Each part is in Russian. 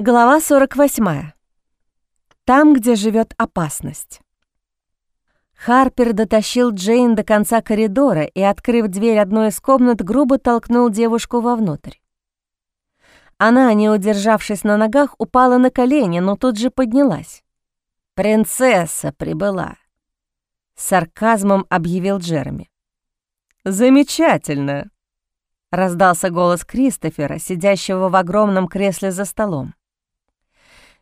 Глава 48. Там, где живет опасность. Харпер дотащил Джейн до конца коридора и, открыв дверь одной из комнат, грубо толкнул девушку вовнутрь. Она, не удержавшись на ногах, упала на колени, но тут же поднялась. «Принцесса прибыла», — сарказмом объявил Джереми. «Замечательно», — раздался голос Кристофера, сидящего в огромном кресле за столом.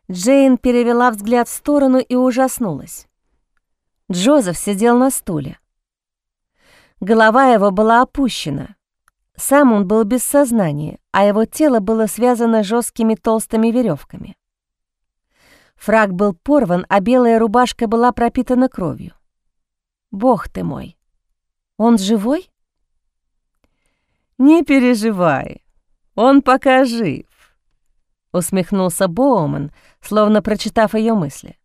Джейн перевела взгляд в сторону и ужаснулась. Джозеф сидел на стуле. Голова его была опущена. Сам он был без сознания, а его тело было связано жесткими толстыми веревками. Фраг был порван, а белая рубашка была пропитана кровью. Бог ты мой! Он живой? Не переживай, он пока жив усмехнулся Боуман, словно прочитав ее мысли.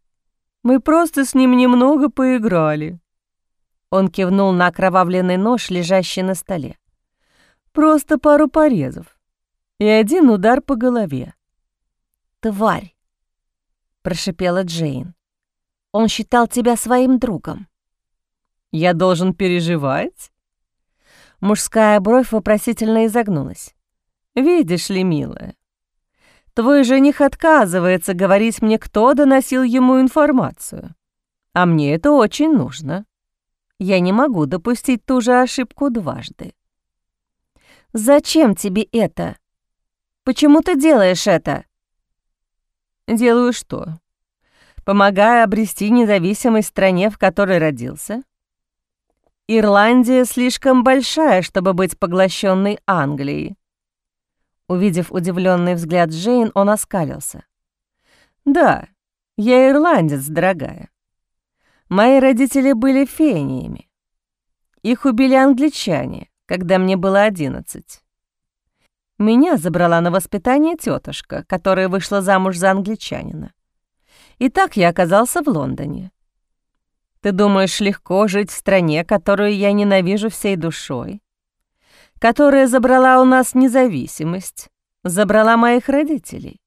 Мы просто с ним немного поиграли. Он кивнул на окровавленный нож, лежащий на столе. Просто пару порезов и один удар по голове. «Тварь!» — прошипела Джейн. «Он считал тебя своим другом». «Я должен переживать?» Мужская бровь вопросительно изогнулась. «Видишь ли, милая, Твой жених отказывается говорить мне, кто доносил ему информацию. А мне это очень нужно. Я не могу допустить ту же ошибку дважды. Зачем тебе это? Почему ты делаешь это? Делаю что? Помогая обрести независимость стране, в которой родился? Ирландия слишком большая, чтобы быть поглощенной Англией. Увидев удивленный взгляд Джейн, он оскалился. «Да, я ирландец, дорогая. Мои родители были фениями. Их убили англичане, когда мне было одиннадцать. Меня забрала на воспитание тетушка, которая вышла замуж за англичанина. И так я оказался в Лондоне. Ты думаешь, легко жить в стране, которую я ненавижу всей душой? Которая забрала у нас независимость, забрала моих родителей.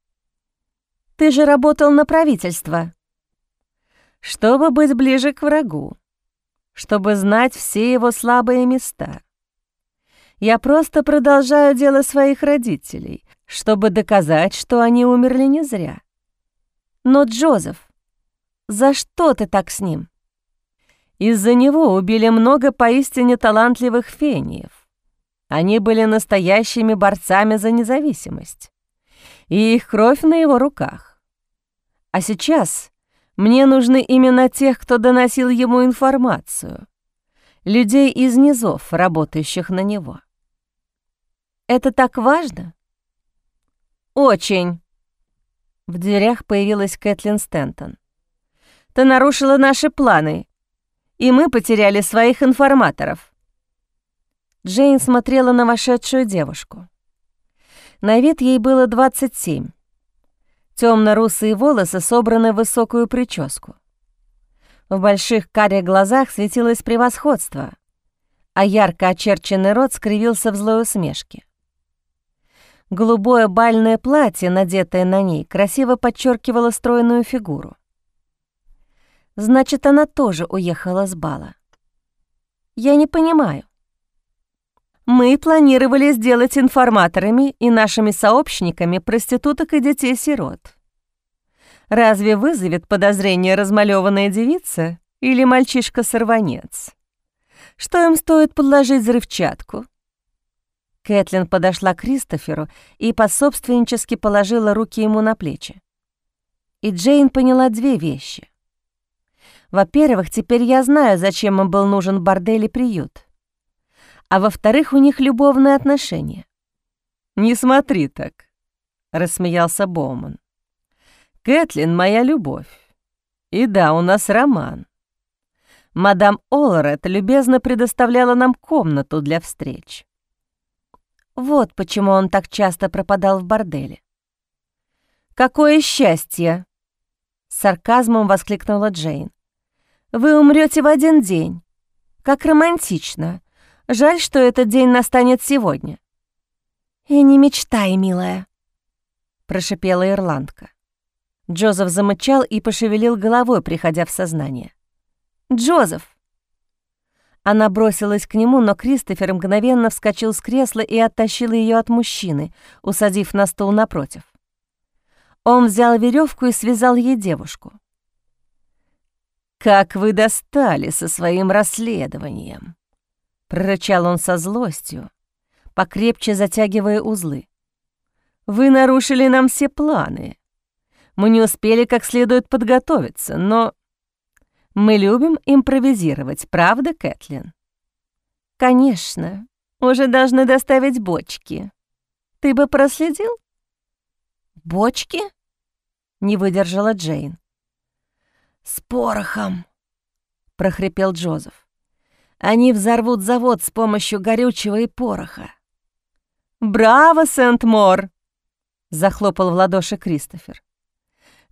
Ты же работал на правительство. Чтобы быть ближе к врагу, чтобы знать все его слабые места. Я просто продолжаю дело своих родителей, чтобы доказать, что они умерли не зря. Но, Джозеф, за что ты так с ним? Из-за него убили много поистине талантливых фениев. Они были настоящими борцами за независимость. И их кровь на его руках. А сейчас мне нужны именно тех, кто доносил ему информацию. Людей из низов, работающих на него. Это так важно? Очень. В дверях появилась Кэтлин Стентон. Ты нарушила наши планы, и мы потеряли своих информаторов. Джейн смотрела на вошедшую девушку. На вид ей было 27. Темно-русые волосы собраны в высокую прическу. В больших карих глазах светилось превосходство, а ярко очерченный рот скривился в злой усмешке. Голубое бальное платье, надетое на ней, красиво подчеркивало стройную фигуру. Значит, она тоже уехала с бала. Я не понимаю. Мы планировали сделать информаторами и нашими сообщниками проституток и детей-сирот. Разве вызовет подозрение размалёванная девица или мальчишка-сорванец? Что им стоит подложить взрывчатку? Кэтлин подошла к Кристоферу и пособственнически положила руки ему на плечи. И Джейн поняла две вещи. Во-первых, теперь я знаю, зачем им был нужен бордель и приют а во-вторых, у них любовные отношения. «Не смотри так», — рассмеялся Боуман. «Кэтлин — моя любовь. И да, у нас роман. Мадам Олред любезно предоставляла нам комнату для встреч. Вот почему он так часто пропадал в борделе. «Какое счастье!» — сарказмом воскликнула Джейн. «Вы умрете в один день. Как романтично. Жаль, что этот день настанет сегодня». «И не мечтай, милая». — прошипела ирландка. Джозеф замычал и пошевелил головой, приходя в сознание. «Джозеф!» Она бросилась к нему, но Кристофер мгновенно вскочил с кресла и оттащил ее от мужчины, усадив на стул напротив. Он взял веревку и связал ей девушку. «Как вы достали со своим расследованием!» — прорычал он со злостью, покрепче затягивая узлы. «Вы нарушили нам все планы. Мы не успели как следует подготовиться, но мы любим импровизировать, правда, Кэтлин? Конечно. Уже должны доставить бочки. Ты бы проследил? Бочки? Не выдержала Джейн. С порохом, прохрипел Джозеф. Они взорвут завод с помощью горючего и пороха. «Браво, Сент-Мор!» — захлопал в ладоши Кристофер.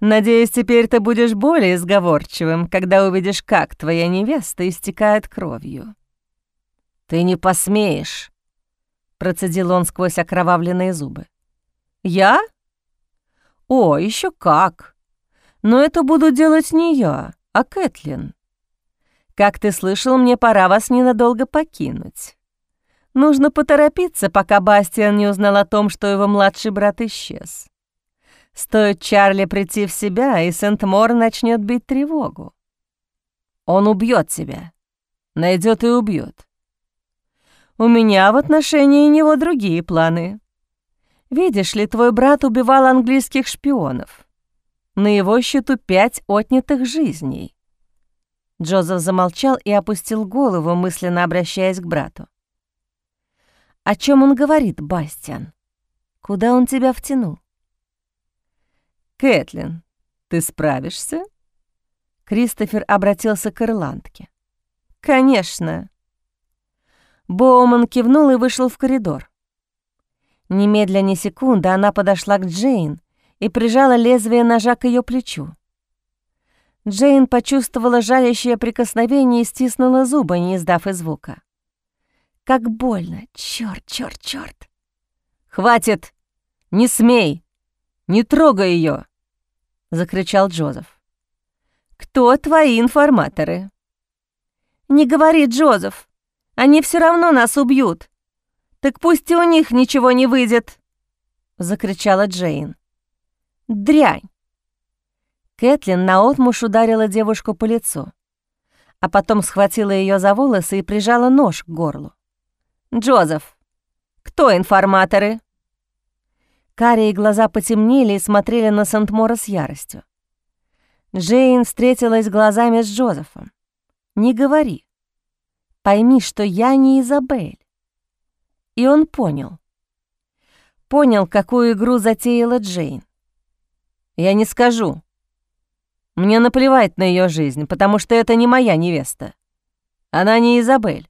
Надеюсь, теперь ты будешь более сговорчивым, когда увидишь, как твоя невеста истекает кровью». «Ты не посмеешь», — процедил он сквозь окровавленные зубы. «Я? О, еще как! Но это буду делать не я, а Кэтлин. Как ты слышал, мне пора вас ненадолго покинуть. Нужно поторопиться, пока Бастиан не узнал о том, что его младший брат исчез. Стоит Чарли прийти в себя, и Сент-Мор начнет бить тревогу. Он убьет тебя, найдет и убьет. У меня в отношении него другие планы. Видишь ли, твой брат убивал английских шпионов. На его счету пять отнятых жизней. Джозеф замолчал и опустил голову, мысленно обращаясь к брату. «О чем он говорит, Бастиан? Куда он тебя втянул?» «Кэтлин, ты справишься?» Кристофер обратился к ирландке. «Конечно». Боуман кивнул и вышел в коридор. Немедля ни секунды она подошла к Джейн и прижала лезвие ножа к ее плечу. Джейн почувствовала жалящее прикосновение и стиснула зубы, не издав и звука. «Как больно! Чёрт, чёрт, чёрт!» «Хватит! Не смей! Не трогай ее! закричал Джозеф. «Кто твои информаторы?» «Не говори, Джозеф. Они все равно нас убьют. Так пусть и у них ничего не выйдет!» — закричала Джейн. «Дрянь!» Кэтлин наотмашь ударила девушку по лицу, а потом схватила ее за волосы и прижала нож к горлу. «Джозеф, кто информаторы?» Карие глаза потемнели и смотрели на Сент-Мора с яростью. Джейн встретилась глазами с Джозефом. «Не говори. Пойми, что я не Изабель». И он понял. Понял, какую игру затеяла Джейн. «Я не скажу. Мне наплевать на ее жизнь, потому что это не моя невеста. Она не Изабель»,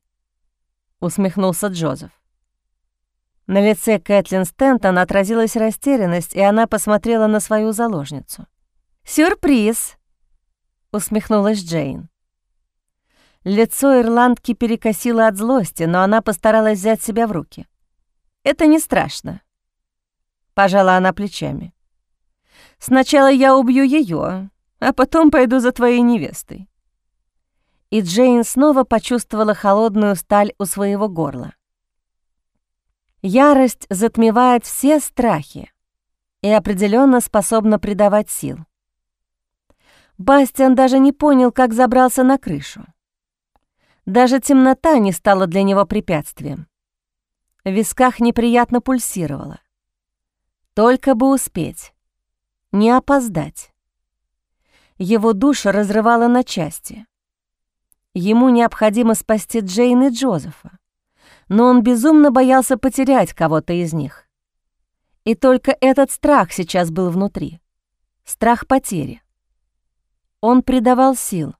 — усмехнулся Джозеф. На лице Кэтлин Стентон отразилась растерянность, и она посмотрела на свою заложницу. «Сюрприз!» — усмехнулась Джейн. Лицо ирландки перекосило от злости, но она постаралась взять себя в руки. «Это не страшно», — пожала она плечами. «Сначала я убью ее, а потом пойду за твоей невестой». И Джейн снова почувствовала холодную сталь у своего горла. Ярость затмевает все страхи и определенно способна придавать сил. Бастиан даже не понял, как забрался на крышу. Даже темнота не стала для него препятствием. В висках неприятно пульсировало. Только бы успеть, не опоздать. Его душа разрывала на части. Ему необходимо спасти Джейн и Джозефа но он безумно боялся потерять кого-то из них. И только этот страх сейчас был внутри. Страх потери. Он придавал сил.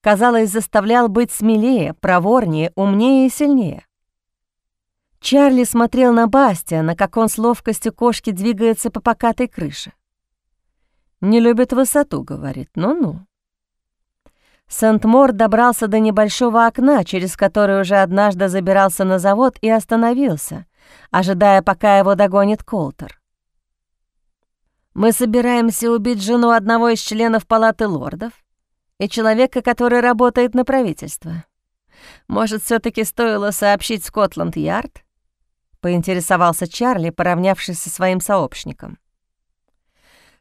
Казалось, заставлял быть смелее, проворнее, умнее и сильнее. Чарли смотрел на Бастиана, как он с ловкостью кошки двигается по покатой крыше. «Не любит высоту», — говорит, ну-ну. Сент-Мор добрался до небольшого окна, через которое уже однажды забирался на завод и остановился, ожидая, пока его догонит Колтер. Мы собираемся убить жену одного из членов Палаты лордов и человека, который работает на правительство. Может, все таки стоило сообщить Скотланд-Ярд?» — поинтересовался Чарли, поравнявшись со своим сообщником.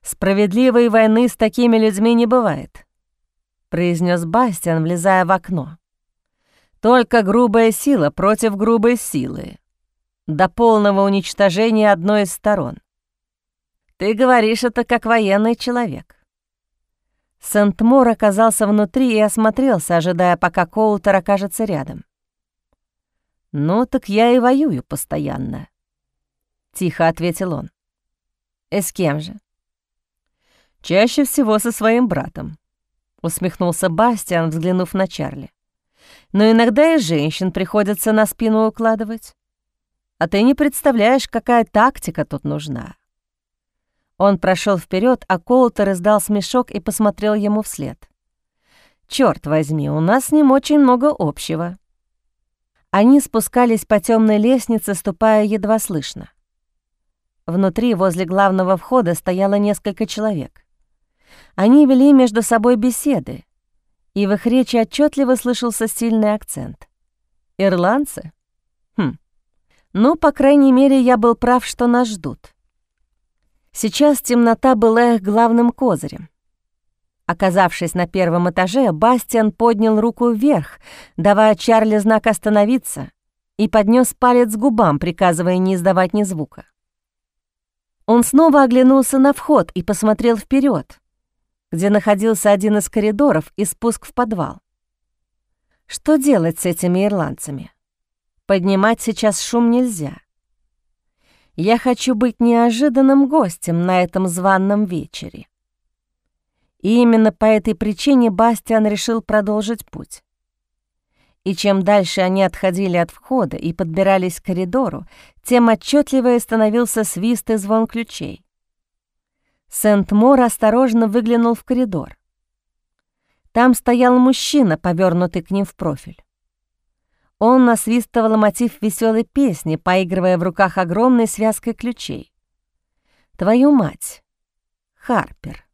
«Справедливой войны с такими людьми не бывает», — произнес Бастиан, влезая в окно. «Только грубая сила против грубой силы, до полного уничтожения одной из сторон. Ты говоришь это как военный человек». Сент-Мор оказался внутри и осмотрелся, ожидая, пока Коутер окажется рядом. «Ну, так я и воюю постоянно», — тихо ответил он. «И с кем же?» «Чаще всего со своим братом», — усмехнулся Бастиан, взглянув на Чарли. «Но иногда и женщин приходится на спину укладывать. А ты не представляешь, какая тактика тут нужна. Он прошел вперед, а Коултер издал смешок и посмотрел ему вслед. Черт возьми, у нас с ним очень много общего. Они спускались по темной лестнице, ступая едва слышно. Внутри, возле главного входа, стояло несколько человек. Они вели между собой беседы, и в их речи отчетливо слышался сильный акцент. «Ирландцы? Хм. Ну, по крайней мере, я был прав, что нас ждут. Сейчас темнота была их главным козырем. Оказавшись на первом этаже, Бастиан поднял руку вверх, давая Чарли знак остановиться, и поднес палец к губам, приказывая не издавать ни звука. Он снова оглянулся на вход и посмотрел вперед, где находился один из коридоров и спуск в подвал. Что делать с этими ирландцами? Поднимать сейчас шум нельзя. Я хочу быть неожиданным гостем на этом званном вечере. И именно по этой причине Бастиан решил продолжить путь. И чем дальше они отходили от входа и подбирались к коридору, тем отчетливее становился свист и звон ключей. Сент-Мор осторожно выглянул в коридор. Там стоял мужчина, повернутый к ним в профиль. Он насвистывал мотив веселой песни, поигрывая в руках огромной связкой ключей. «Твою мать! Харпер!»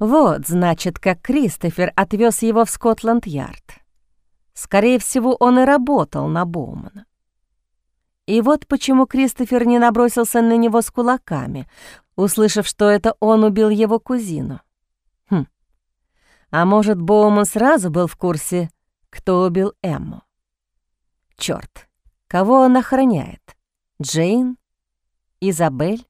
Вот, значит, как Кристофер отвез его в Скотланд-Ярд. Скорее всего, он и работал на Боумана. И вот почему Кристофер не набросился на него с кулаками, услышав, что это он убил его кузину. Хм. А может, Боуман сразу был в курсе, кто убил Эмму? Черт, кого он охраняет? Джейн? Изабель?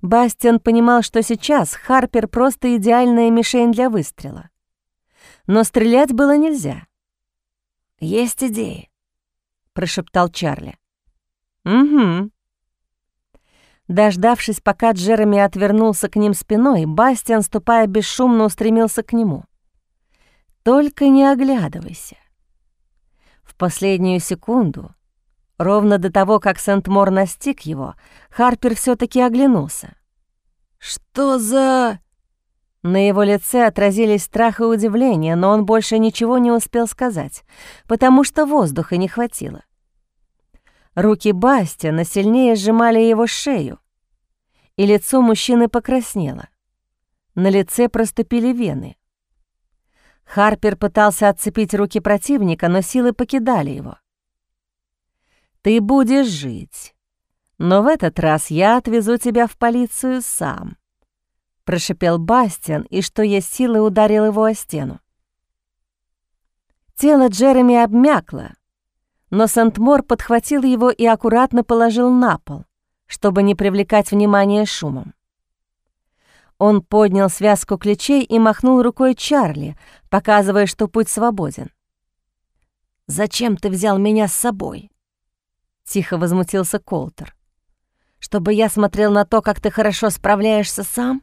Бастиан понимал, что сейчас Харпер просто идеальная мишень для выстрела. Но стрелять было нельзя. «Есть идеи», — прошептал Чарли. «Угу». Дождавшись, пока Джереми отвернулся к ним спиной, Бастиан, ступая бесшумно, устремился к нему. «Только не оглядывайся последнюю секунду, ровно до того, как Сент-Мор настиг его, Харпер все таки оглянулся. «Что за...» На его лице отразились страх и удивление, но он больше ничего не успел сказать, потому что воздуха не хватило. Руки Бастиана сильнее сжимали его шею, и лицо мужчины покраснело. На лице проступили вены. Харпер пытался отцепить руки противника, но силы покидали его. «Ты будешь жить, но в этот раз я отвезу тебя в полицию сам», — прошипел Бастиан, и что есть силы ударил его о стену. Тело Джереми обмякло, но Сент-Мор подхватил его и аккуратно положил на пол, чтобы не привлекать внимание шумом. Он поднял связку ключей и махнул рукой Чарли, показывая, что путь свободен. «Зачем ты взял меня с собой?» — тихо возмутился Колтер. «Чтобы я смотрел на то, как ты хорошо справляешься сам?»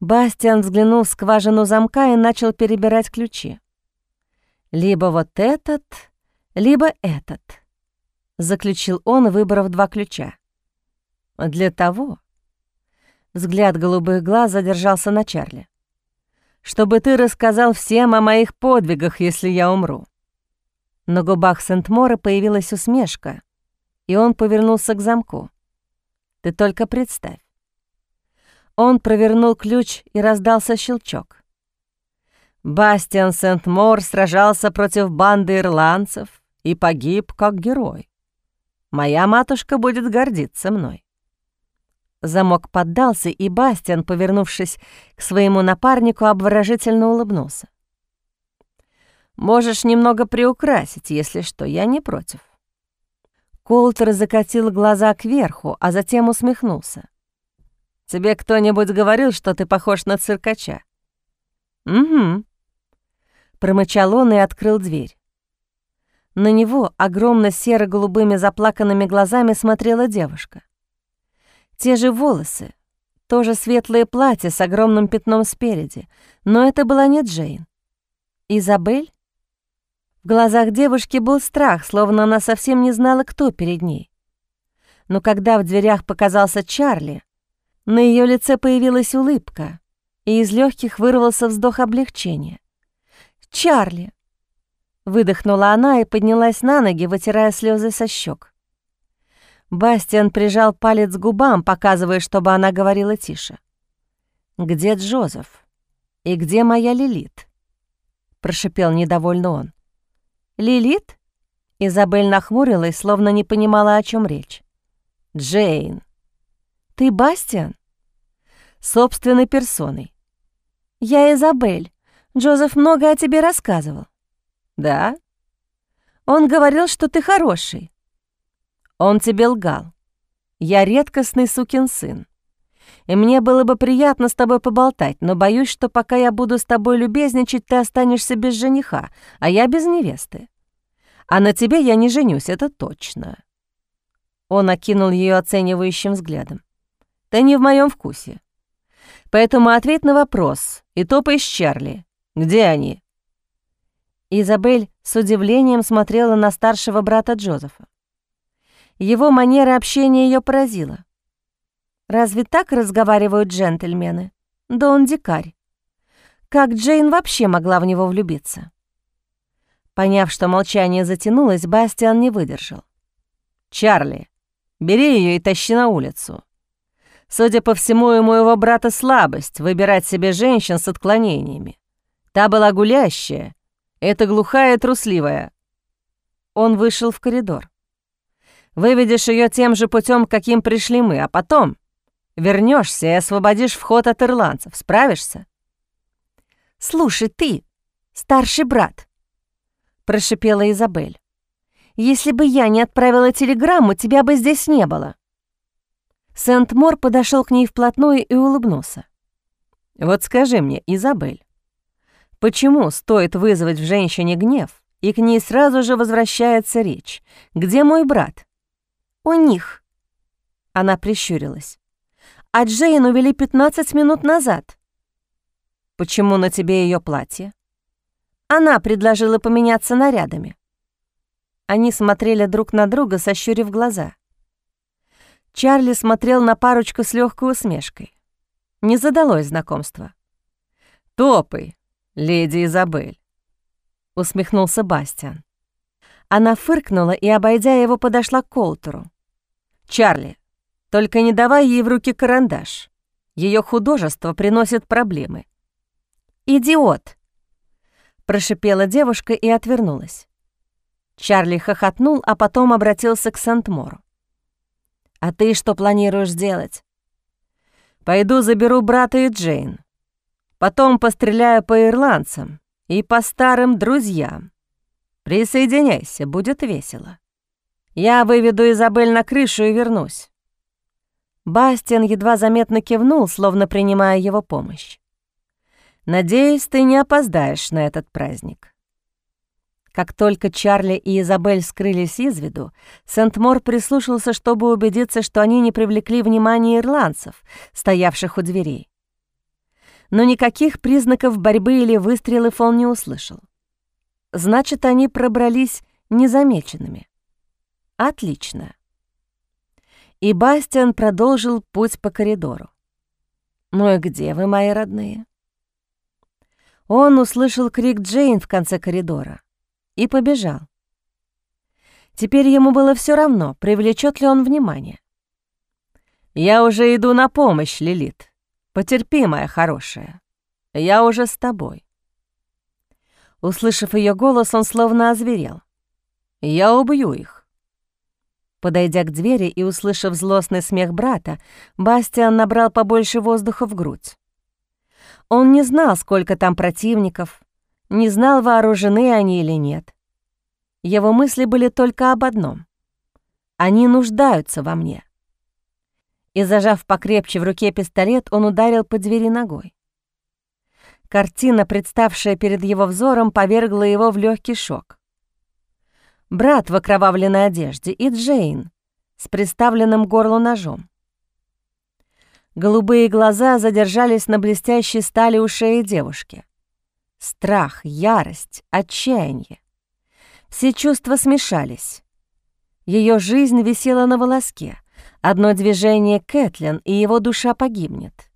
Бастиан взглянул в скважину замка и начал перебирать ключи. «Либо вот этот, либо этот», — заключил он, выбрав два ключа. «Для того, Взгляд голубых глаз задержался на Чарли. «Чтобы ты рассказал всем о моих подвигах, если я умру». На губах Сент-Мора появилась усмешка, и он повернулся к замку. «Ты только представь. Он провернул ключ и раздался щелчок. Бастиан Сент-Мор сражался против банды ирландцев и погиб как герой. Моя матушка будет гордиться мной. Замок поддался, и Бастиан, повернувшись к своему напарнику, обворожительно улыбнулся. «Можешь немного приукрасить, если что, я не против». Колтер закатил глаза кверху, а затем усмехнулся. «Тебе кто-нибудь говорил, что ты похож на циркача?» «Угу», Промычал он и открыл дверь. На него огромно серо-голубыми заплаканными глазами смотрела девушка. Те же волосы, тоже светлое платье с огромным пятном спереди, но это была не Джейн. Изабель? В глазах девушки был страх, словно она совсем не знала, кто перед ней. Но когда в дверях показался Чарли, на ее лице появилась улыбка, и из легких вырвался вздох облегчения. Чарли!» Выдохнула она и поднялась на ноги, вытирая слезы со щек. Бастиан прижал палец к губам, показывая, чтобы она говорила тише. «Где Джозеф? И где моя Лилит?» Прошипел недовольно он. «Лилит?» Изабель нахмурилась, словно не понимала, о чем речь. «Джейн». «Ты Бастиан?» «Собственной персоной». «Я Изабель. Джозеф много о тебе рассказывал». «Да?» «Он говорил, что ты хороший». «Он тебе лгал. Я редкостный сукин сын. И мне было бы приятно с тобой поболтать, но боюсь, что пока я буду с тобой любезничать, ты останешься без жениха, а я без невесты. А на тебе я не женюсь, это точно». Он окинул ее оценивающим взглядом. «Ты не в моем вкусе. Поэтому ответь на вопрос и топай с Чарли. Где они?» Изабель с удивлением смотрела на старшего брата Джозефа. Его манера общения ее поразила. Разве так разговаривают джентльмены? Да он дикарь. Как Джейн вообще могла в него влюбиться? Поняв, что молчание затянулось, Бастиан не выдержал. «Чарли, бери ее и тащи на улицу. Судя по всему, у моего брата слабость выбирать себе женщин с отклонениями. Та была гулящая, это глухая трусливая. Он вышел в коридор. Выведешь ее тем же путем, каким пришли мы, а потом вернешься и освободишь вход от ирландцев. Справишься? «Слушай, ты, старший брат», — прошипела Изабель. «Если бы я не отправила телеграмму, тебя бы здесь не было». Сент-Мор подошел к ней вплотную и улыбнулся. «Вот скажи мне, Изабель, Почему стоит вызвать в женщине гнев, и к ней сразу же возвращается речь? Где мой брат? У них. Она прищурилась. А Джейн увели 15 минут назад. Почему на тебе ее платье? Она предложила поменяться нарядами. Они смотрели друг на друга, сощурив глаза. Чарли смотрел на парочку с легкой усмешкой. Не задалось знакомство. «Топай, леди Изабель», — усмехнулся Бастиан. Она фыркнула и, обойдя его, подошла к Колтеру. «Чарли, только не давай ей в руки карандаш. Ее художество приносит проблемы». «Идиот!» — прошипела девушка и отвернулась. Чарли хохотнул, а потом обратился к Сент-Мору. «А ты что планируешь делать?» «Пойду заберу брата и Джейн. Потом постреляю по ирландцам и по старым друзьям. Присоединяйся, будет весело. Я выведу Изабель на крышу и вернусь». Бастиан едва заметно кивнул, словно принимая его помощь. «Надеюсь, ты не опоздаешь на этот праздник». Как только Чарли и Изабель скрылись из виду, Сент-Мор прислушался, чтобы убедиться, что они не привлекли внимания ирландцев, стоявших у дверей но никаких признаков борьбы или выстрелов он не услышал. Значит, они пробрались незамеченными. Отлично. И Бастиан продолжил путь по коридору. «Ну и где вы, мои родные?» Он услышал крик Джейн в конце коридора и побежал. Теперь ему было все равно, привлечет ли он внимание. «Я уже иду на помощь, Лилит», Потерпи, моя хорошая. Я уже с тобой». Услышав ее голос, он словно озверел. «Я убью их». Подойдя к двери и услышав злостный смех брата, Бастиан набрал побольше воздуха в грудь. Он не знал, сколько там противников, не знал, вооружены они или нет. Его мысли были только об одном. Они нуждаются во мне. И, зажав покрепче в руке пистолет, он ударил по двери ногой. Картина, представшая перед его взором, повергла его в легкий шок. Брат в окровавленной одежде и Джейн с приставленным горлу ножом. Голубые глаза задержались на блестящей стали у шеи девушки. Страх, ярость, отчаяние. Все чувства смешались. Ее жизнь висела на волоске. Одно движение Кэтлин, и его душа погибнет.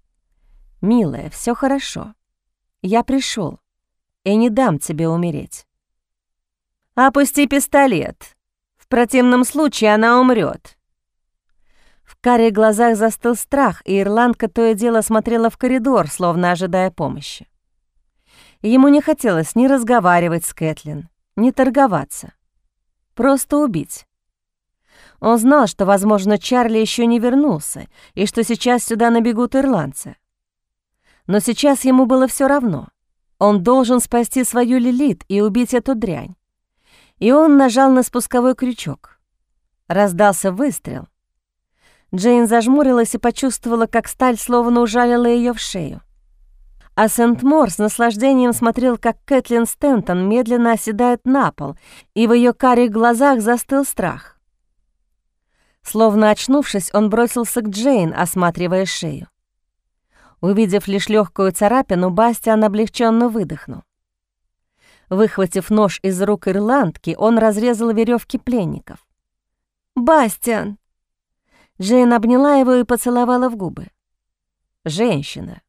«Милая, все хорошо. Я пришел и не дам тебе умереть». «Опусти пистолет. В противном случае она умрет. В карих глазах застыл страх, и ирландка то и дело смотрела в коридор, словно ожидая помощи. Ему не хотелось ни разговаривать с Кэтлин, ни торговаться. Просто убить. Он знал, что, возможно, Чарли еще не вернулся, и что сейчас сюда набегут ирландцы. Но сейчас ему было все равно. Он должен спасти свою Лилит и убить эту дрянь. И он нажал на спусковой крючок. Раздался выстрел. Джейн зажмурилась и почувствовала, как сталь словно ужалила ее в шею. А Сент-Мор с наслаждением смотрел, как Кэтлин Стентон медленно оседает на пол, и в ее карих глазах застыл страх. Словно очнувшись, он бросился к Джейн, осматривая шею. Увидев лишь легкую царапину, Бастиан облегченно выдохнул. Выхватив нож из рук ирландки, он разрезал веревки пленников. «Бастиан!» Джейн обняла его и поцеловала в губы. «Женщина,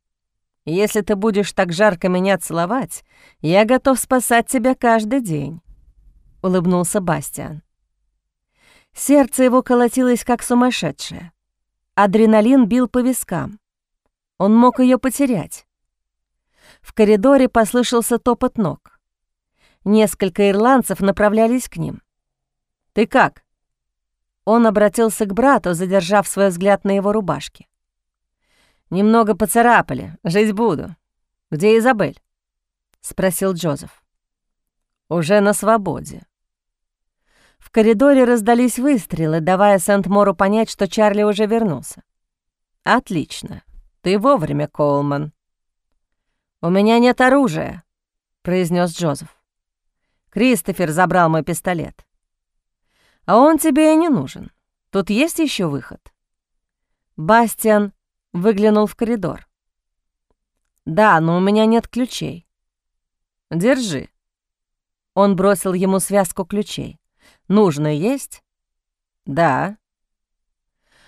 если ты будешь так жарко меня целовать, я готов спасать тебя каждый день», — улыбнулся Бастиан. Сердце его колотилось как сумасшедшее. Адреналин бил по вискам. Он мог ее потерять. В коридоре послышался топот ног. Несколько ирландцев направлялись к ним. «Ты как?» Он обратился к брату, задержав свой взгляд на его рубашке. «Немного поцарапали. Жить буду. Где Изабель?» — спросил Джозеф. «Уже на свободе», коридоре раздались выстрелы, давая Сент-Мору понять, что Чарли уже вернулся. «Отлично. Ты вовремя, Коулман». «У меня нет оружия», — произнес Джозеф. «Кристофер забрал мой пистолет». «А он тебе и не нужен. Тут есть еще выход?» Бастиан выглянул в коридор. «Да, но у меня нет ключей». «Держи». Он бросил ему связку ключей. Нужно есть?» «Да».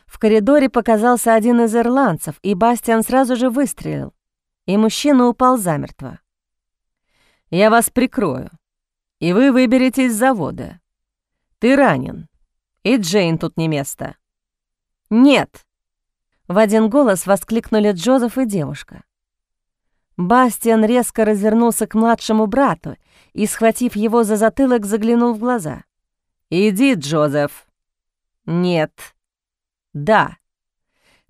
В коридоре показался один из ирландцев, и Бастиан сразу же выстрелил, и мужчина упал замертво. «Я вас прикрою, и вы выберете из завода. Ты ранен, и Джейн тут не место». «Нет!» — в один голос воскликнули Джозеф и девушка. Бастиан резко развернулся к младшему брату и, схватив его за затылок, заглянул в глаза. «Иди, Джозеф». «Нет». «Да».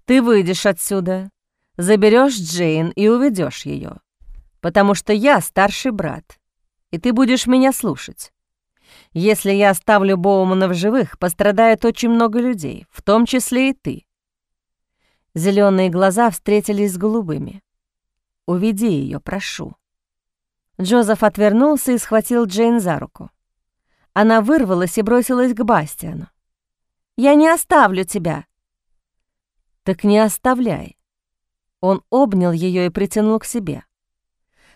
«Ты выйдешь отсюда, заберешь Джейн и уведешь ее, потому что я старший брат, и ты будешь меня слушать. Если я оставлю Боумана в живых, пострадает очень много людей, в том числе и ты». Зеленые глаза встретились с голубыми. «Уведи ее, прошу». Джозеф отвернулся и схватил Джейн за руку. Она вырвалась и бросилась к Бастиану. «Я не оставлю тебя!» «Так не оставляй!» Он обнял ее и притянул к себе.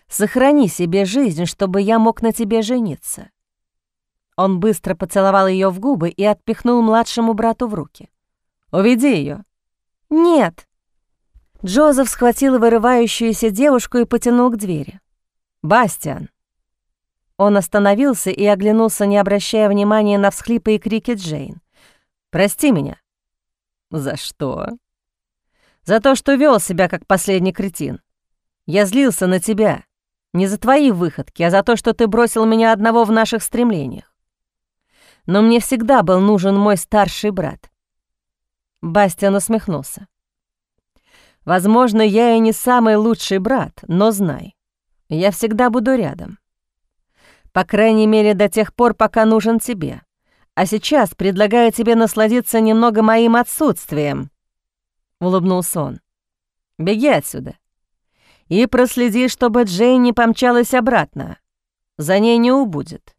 «Сохрани себе жизнь, чтобы я мог на тебе жениться». Он быстро поцеловал ее в губы и отпихнул младшему брату в руки. «Уведи ее. «Нет!» Джозеф схватил вырывающуюся девушку и потянул к двери. «Бастиан!» Он остановился и оглянулся, не обращая внимания на всхлипы и крики Джейн. «Прости меня». «За что?» За то, что вел себя как последний кретин. Я злился на тебя. Не за твои выходки, а за то, что ты бросил меня одного в наших стремлениях. Но мне всегда был нужен мой старший брат. Бастиан усмехнулся. Возможно, я и не самый лучший брат, но знай, я всегда буду рядом. По крайней мере, до тех пор, пока нужен тебе. А сейчас предлагаю тебе насладиться немного моим отсутствием», — улыбнулся он. «Беги отсюда. И проследи, чтобы Джейн не помчалась обратно. За ней не убудет».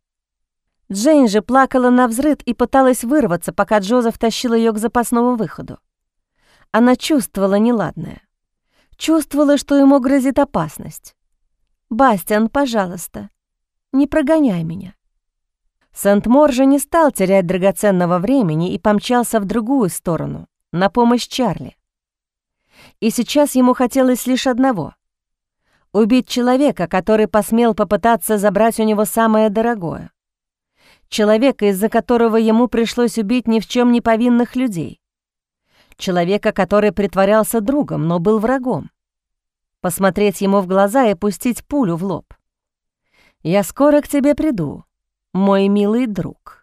Джейн же плакала на взрыд и пыталась вырваться, пока Джозеф тащил ее к запасному выходу. Она чувствовала неладное. Чувствовала, что ему грозит опасность. «Бастиан, пожалуйста, не прогоняй меня». Сент-Мор же не стал терять драгоценного времени и помчался в другую сторону, на помощь Чарли. И сейчас ему хотелось лишь одного — убить человека, который посмел попытаться забрать у него самое дорогое. Человека, из-за которого ему пришлось убить ни в чем не повинных людей. Человека, который притворялся другом, но был врагом. Посмотреть ему в глаза и пустить пулю в лоб. «Я скоро к тебе приду, мой милый друг».